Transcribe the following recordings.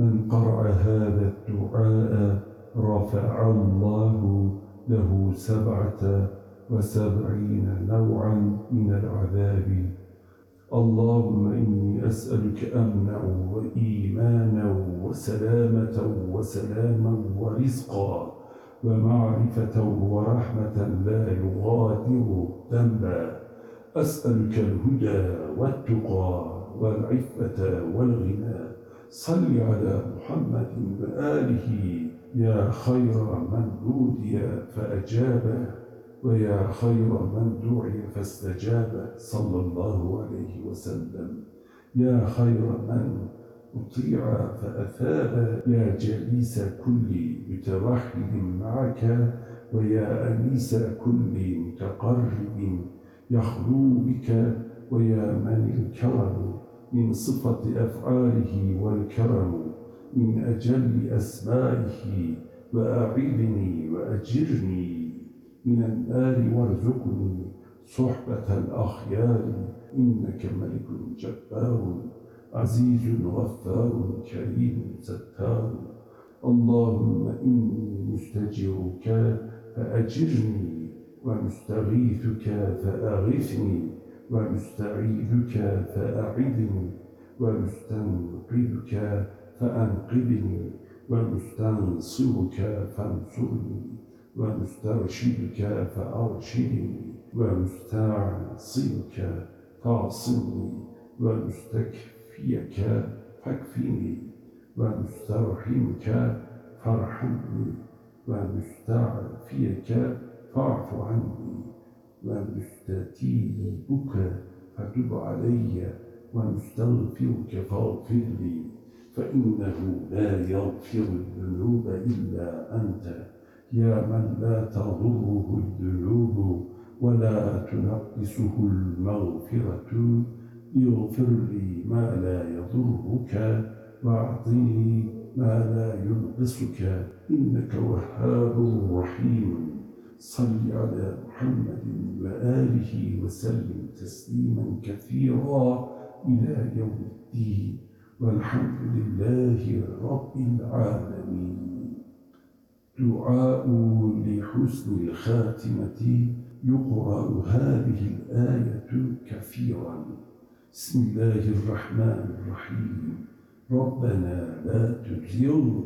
من قرأ هذا الدعاء رفع الله له سبعة وسبعين نوعا من العذاب. اللهم إني أسألك أمنا وإيمانا وسلامة وسلاما ورزقا ومعرفة ورحمة لا يغادر ذنبا. أسألك الهدى والتقى والعفة والغنى. صل على محمد وآله يا خير من نودي فأجابه ويا خير من دعي فاستجاب صلى الله عليه وسلم. يا خير من أطيع فأثاب يا جليس كل متوحد معك ويا أنيس كل متقرب يخلو بك ويا من الكرم من صفة أفعاله والكرم من أجل أسمائه وأعذني وأجرني. من النار وارزقني صحبة الأخيار إنك ملك جبار عزيز غفار كريم ستار. اللهم إني مستجرك فأجرني ومستغيثك فأغثني. ومستعيذك فأعذني ومستنقذك فأنقذني ومستنصرك فانصرني ومسترشدك فأرشدني ومستعصمك فاعصمني ومستكفيك فاكفني ومسترحمك فارحمني ومستعفيك فاعف عني. ومستتيبك فتب علي ومستغفرك فاغفر لي فإنه لا يغفر الذنوب إلا أنت. يا من لا تضره الذنوب ولا تنقصه المغفرة اغفر لي ما لا يضرك واعطني ما لا ينقصك. إنك وهاب رحيم. صل على محمد وآله وسلم تسليما كثيرا إلى يوم الدين. والحمد لله رب العالمين. دعاء لحسن الخاتمة. يقرأ هذه الآية كثيرا. بسم الله الرحمن الرحيم. ربنا لا تزغ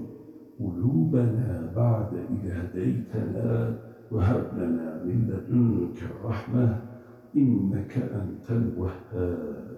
قلوبنا بعد إذ هديتنا. وهب لنا من لدنك رحمة إنك أنت الوهاب.